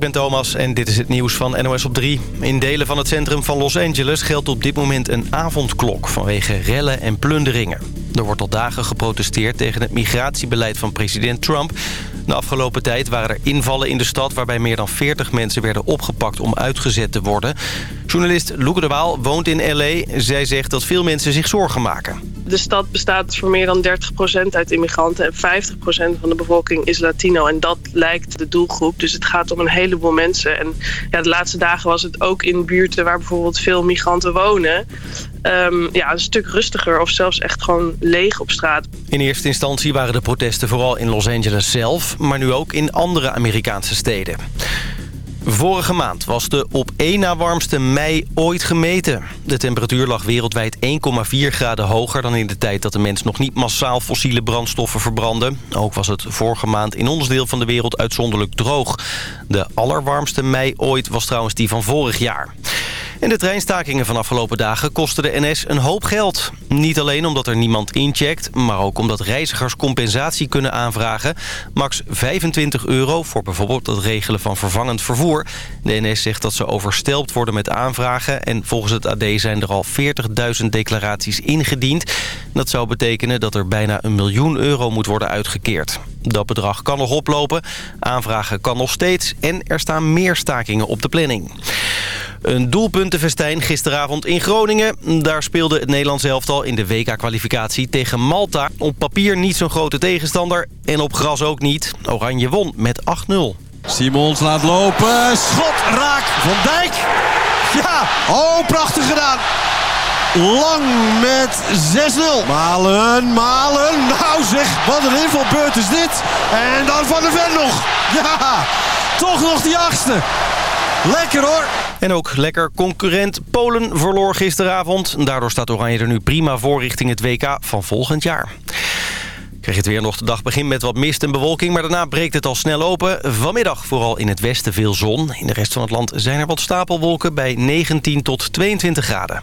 ik ben Thomas en dit is het nieuws van NOS op 3. In delen van het centrum van Los Angeles geldt op dit moment een avondklok... vanwege rellen en plunderingen. Er wordt al dagen geprotesteerd tegen het migratiebeleid van president Trump. De afgelopen tijd waren er invallen in de stad... waarbij meer dan 40 mensen werden opgepakt om uitgezet te worden. Journalist Loeke de Waal woont in L.A. Zij zegt dat veel mensen zich zorgen maken. De stad bestaat voor meer dan 30% uit immigranten... en 50% van de bevolking is Latino. En dat lijkt de doelgroep. Dus het gaat om een heleboel mensen. En ja, de laatste dagen was het ook in buurten... waar bijvoorbeeld veel migranten wonen... Um, ja, een stuk rustiger of zelfs echt gewoon leeg op straat. In eerste instantie waren de protesten vooral in Los Angeles zelf... maar nu ook in andere Amerikaanse steden. Vorige maand was de op één na warmste mei ooit gemeten. De temperatuur lag wereldwijd 1,4 graden hoger dan in de tijd dat de mens nog niet massaal fossiele brandstoffen verbrandde. Ook was het vorige maand in ons deel van de wereld uitzonderlijk droog. De allerwarmste mei ooit was trouwens die van vorig jaar. En de treinstakingen van afgelopen dagen kosten de NS een hoop geld. Niet alleen omdat er niemand incheckt, maar ook omdat reizigers compensatie kunnen aanvragen. Max 25 euro voor bijvoorbeeld het regelen van vervangend vervoer. De NS zegt dat ze overstelpt worden met aanvragen... en volgens het AD zijn er al 40.000 declaraties ingediend. Dat zou betekenen dat er bijna een miljoen euro moet worden uitgekeerd. Dat bedrag kan nog oplopen, aanvragen kan nog steeds... en er staan meer stakingen op de planning. Een doelpuntenfestijn gisteravond in Groningen. Daar speelde het Nederlands elftal in de WK-kwalificatie tegen Malta. Op papier niet zo'n grote tegenstander en op gras ook niet. Oranje won met 8-0. Simons laat lopen. Schot raak. Van Dijk. Ja. Oh, prachtig gedaan. Lang met 6-0. Malen, Malen. Nou zeg, wat een invalbeurt is dit. En dan Van de Ven nog. Ja, toch nog die achtste. Lekker hoor. En ook lekker concurrent Polen verloor gisteravond. Daardoor staat Oranje er nu prima voor richting het WK van volgend jaar. Krijg je het weer nog de dag begin met wat mist en bewolking... maar daarna breekt het al snel open. Vanmiddag vooral in het westen veel zon. In de rest van het land zijn er wat stapelwolken bij 19 tot 22 graden.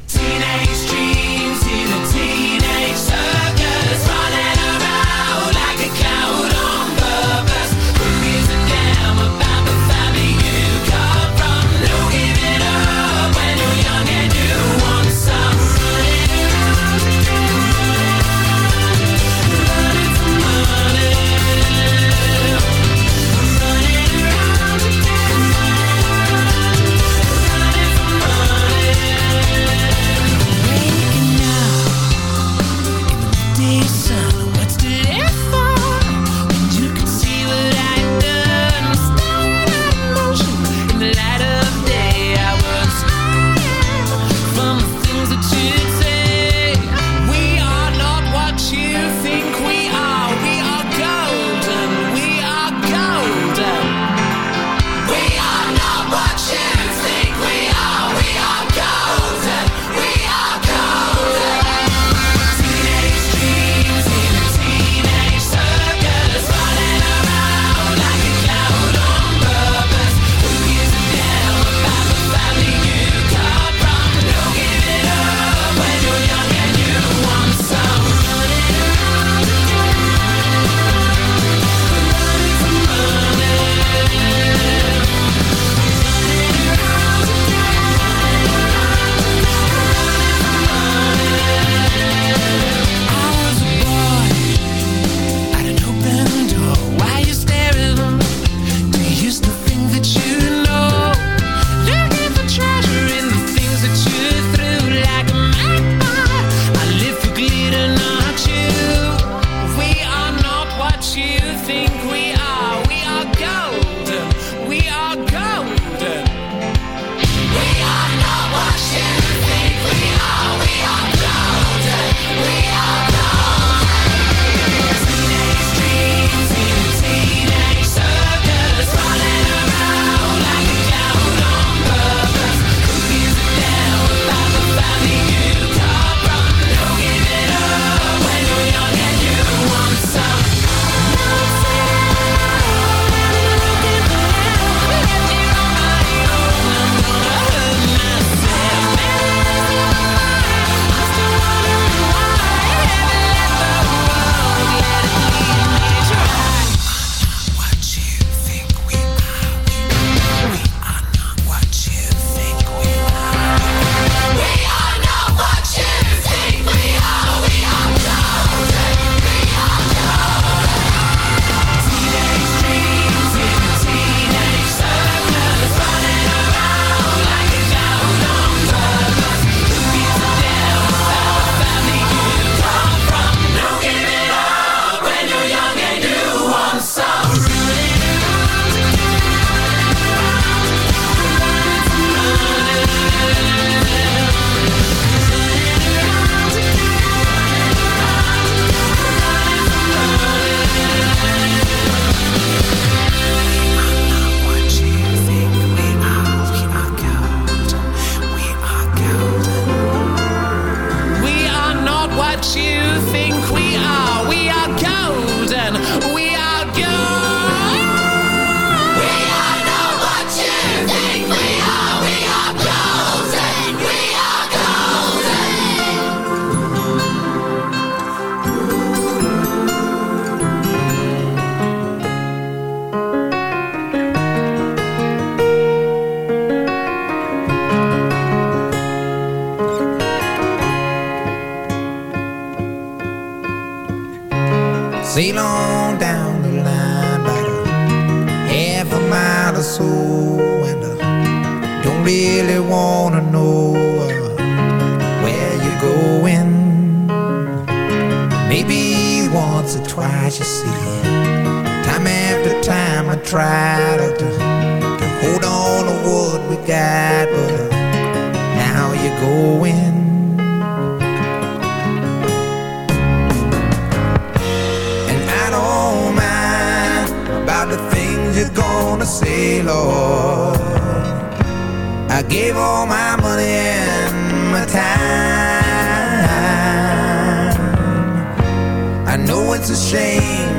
know it's a shame,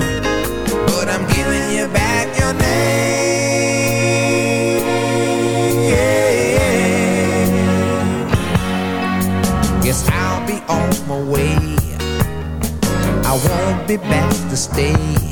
but I'm giving you back your name. Yes, I'll be on my way. I won't be back to stay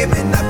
dreaming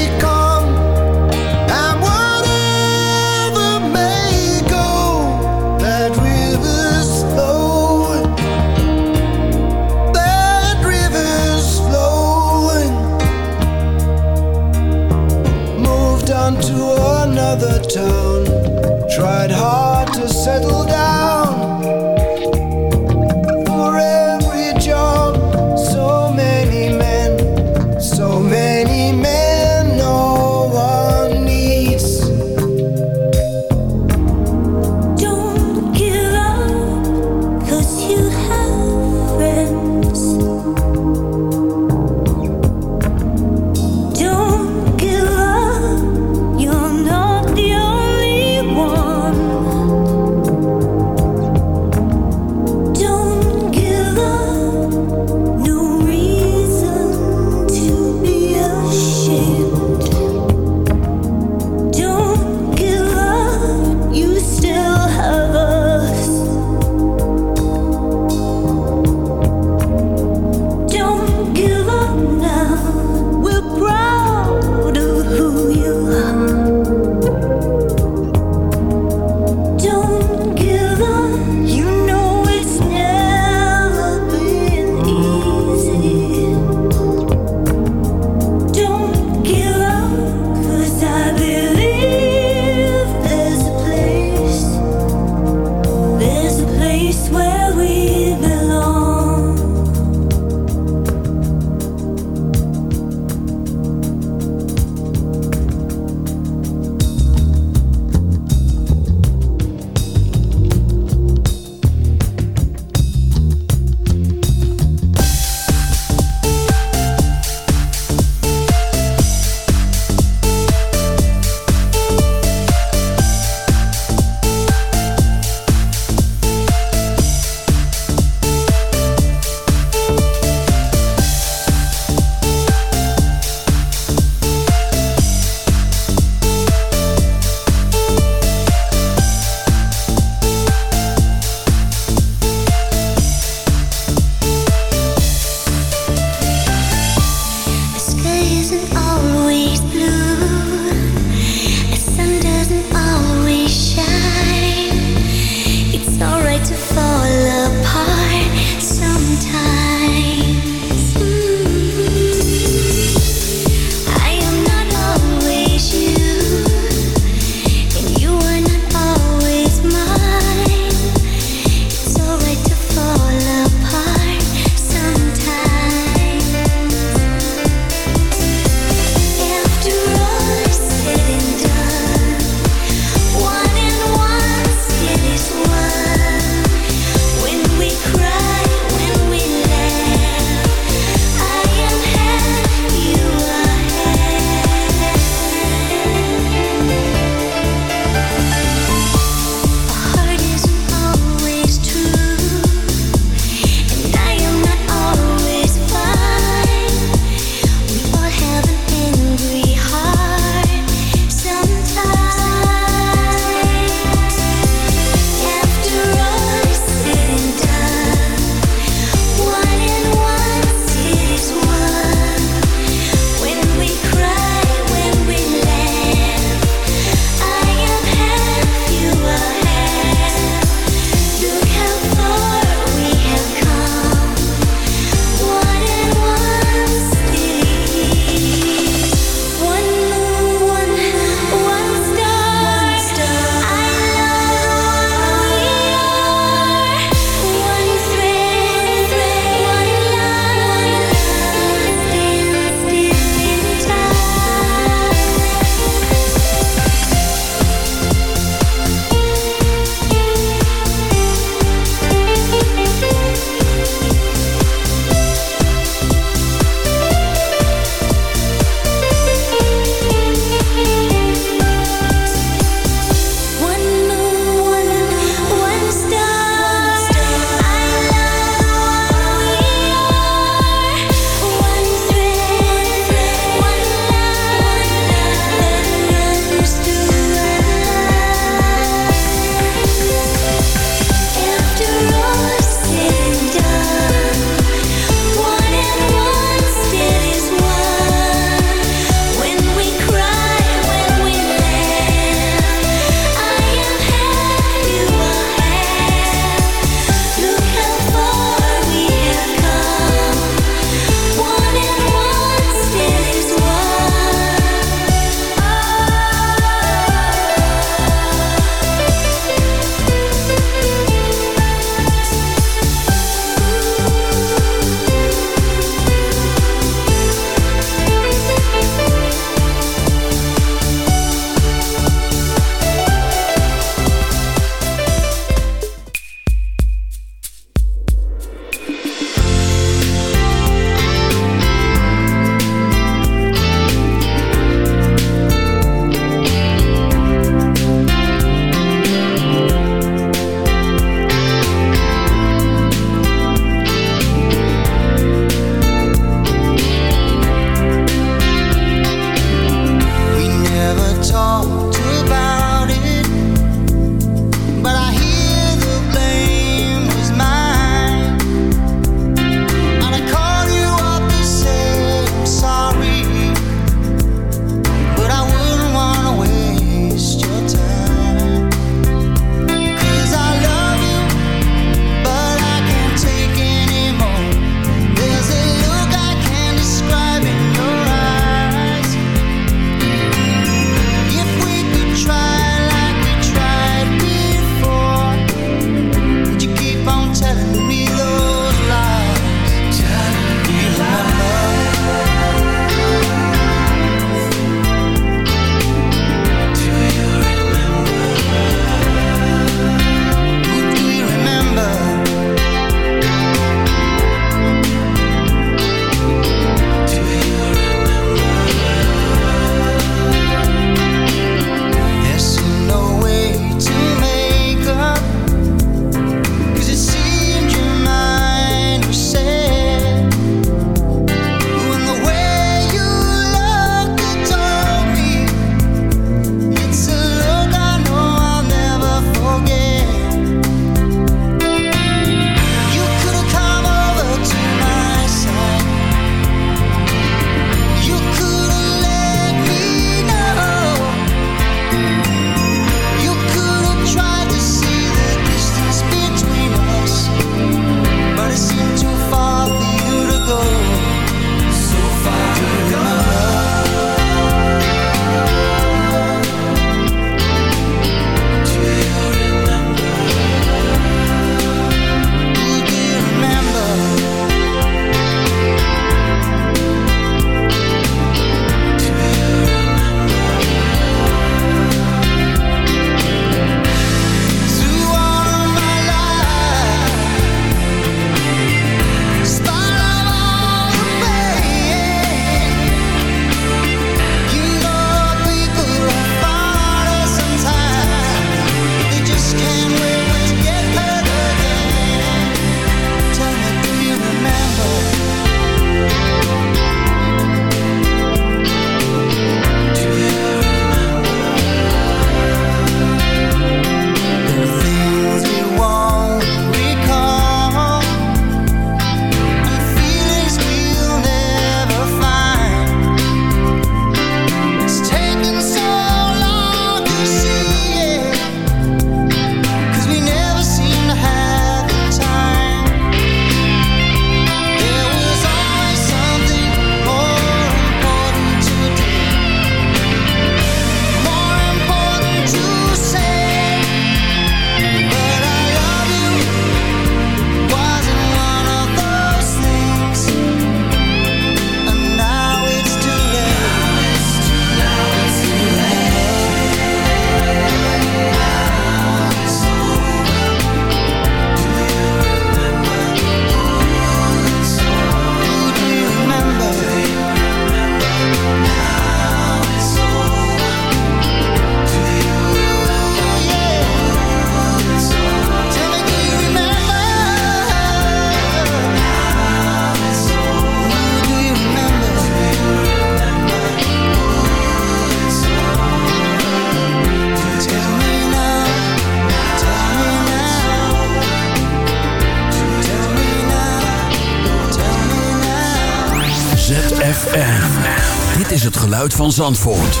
van Zandvoort.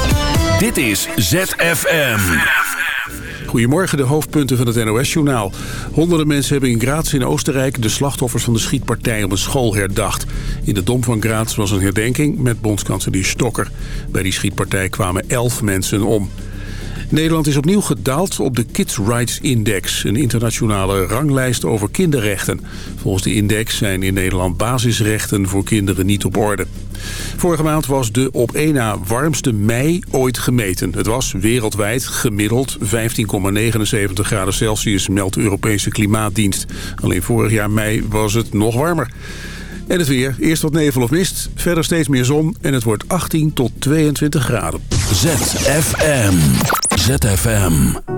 Dit is ZFM. Goedemorgen, de hoofdpunten van het NOS-journaal. Honderden mensen hebben in Graz in Oostenrijk... de slachtoffers van de schietpartij op een school herdacht. In de Dom van Graz was een herdenking met bondskanselier Stokker. Bij die schietpartij kwamen elf mensen om. Nederland is opnieuw gedaald op de Kids Rights Index... een internationale ranglijst over kinderrechten. Volgens de index zijn in Nederland basisrechten voor kinderen niet op orde. Vorige maand was de op één na warmste mei ooit gemeten. Het was wereldwijd gemiddeld 15,79 graden Celsius, meldt de Europese Klimaatdienst. Alleen vorig jaar mei was het nog warmer. En het weer. Eerst wat nevel of mist, verder steeds meer zon en het wordt 18 tot 22 graden. ZFM. ZFM.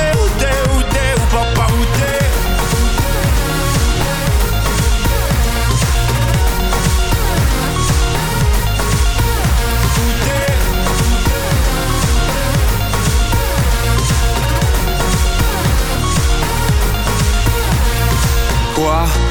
Quoi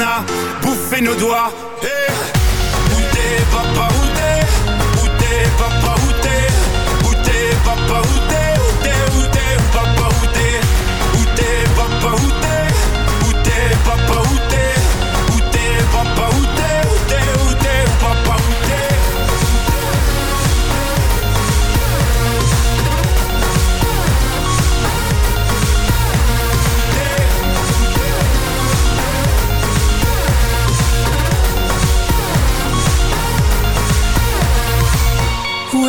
a bouffé nos doigts. Hey Où t'es, papa, où t'es? Où t'es, papa, où t'es? Où t'es, papa, où t'es?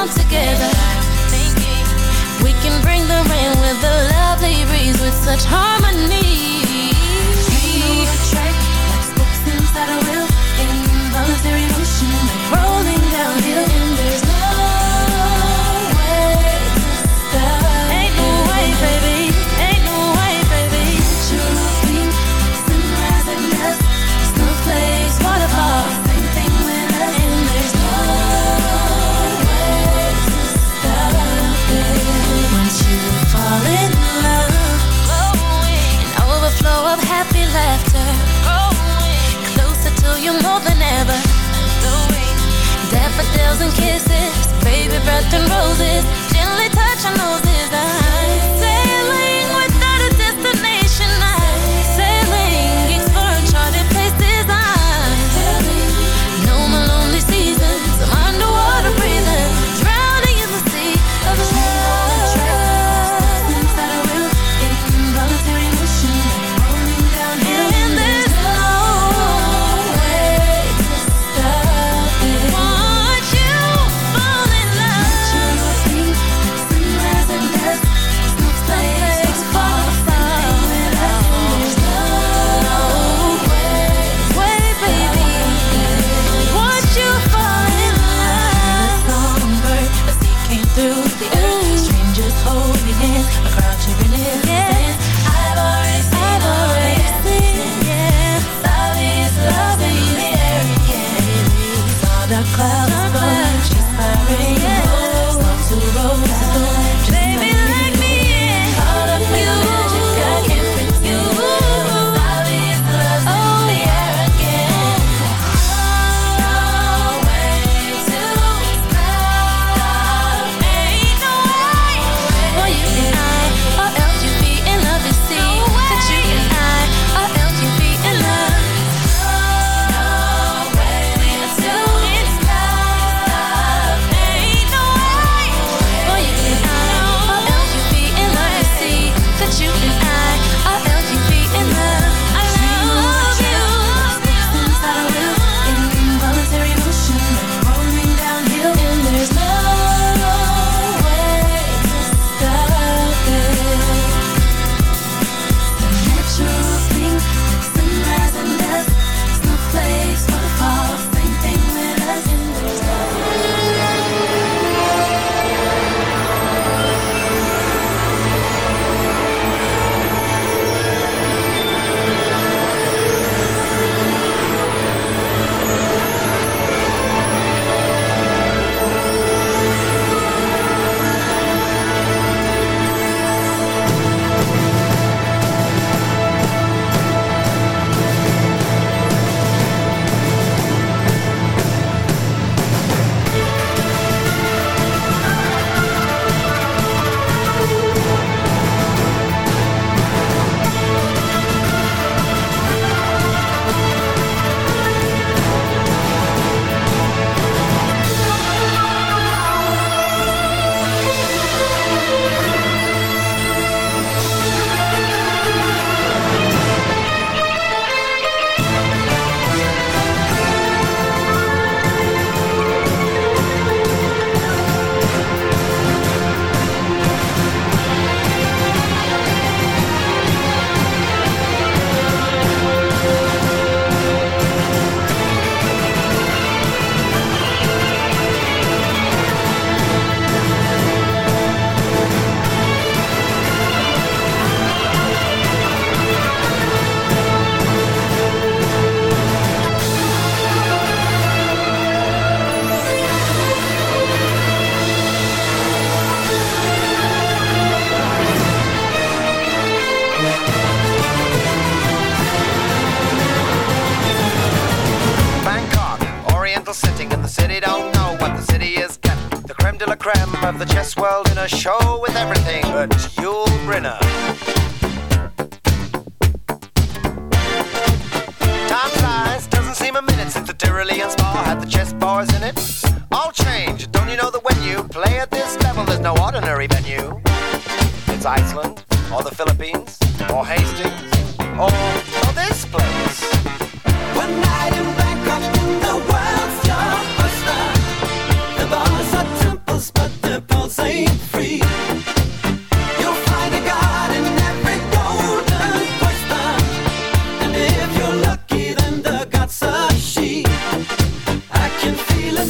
come together. We can bring the rain with a lovely breeze with such harmony. cocktails and kisses, baby breath and roses, gently touch our noses.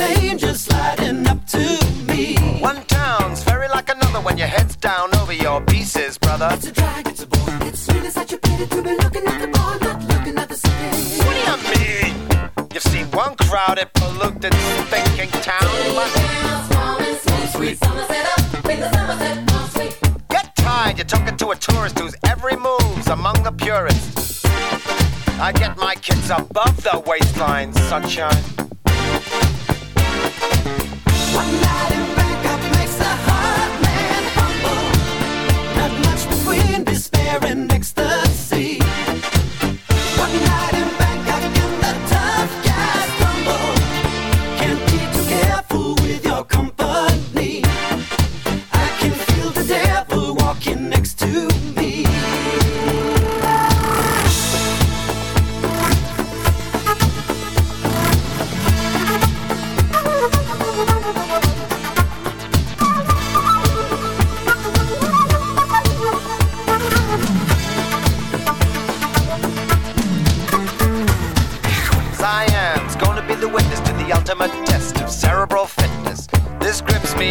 An angel sliding up to me. One town's very like another when your head's down over your pieces, brother. It's a drag, it's a bore. It's really such a pity to be looking at the bar, not looking at the city. What do you mean? You've seen one crowded, polluted, stinking town. Get tired, you're talking to a tourist whose every move's among the purists. I get my kids above the waistline, sunshine. One night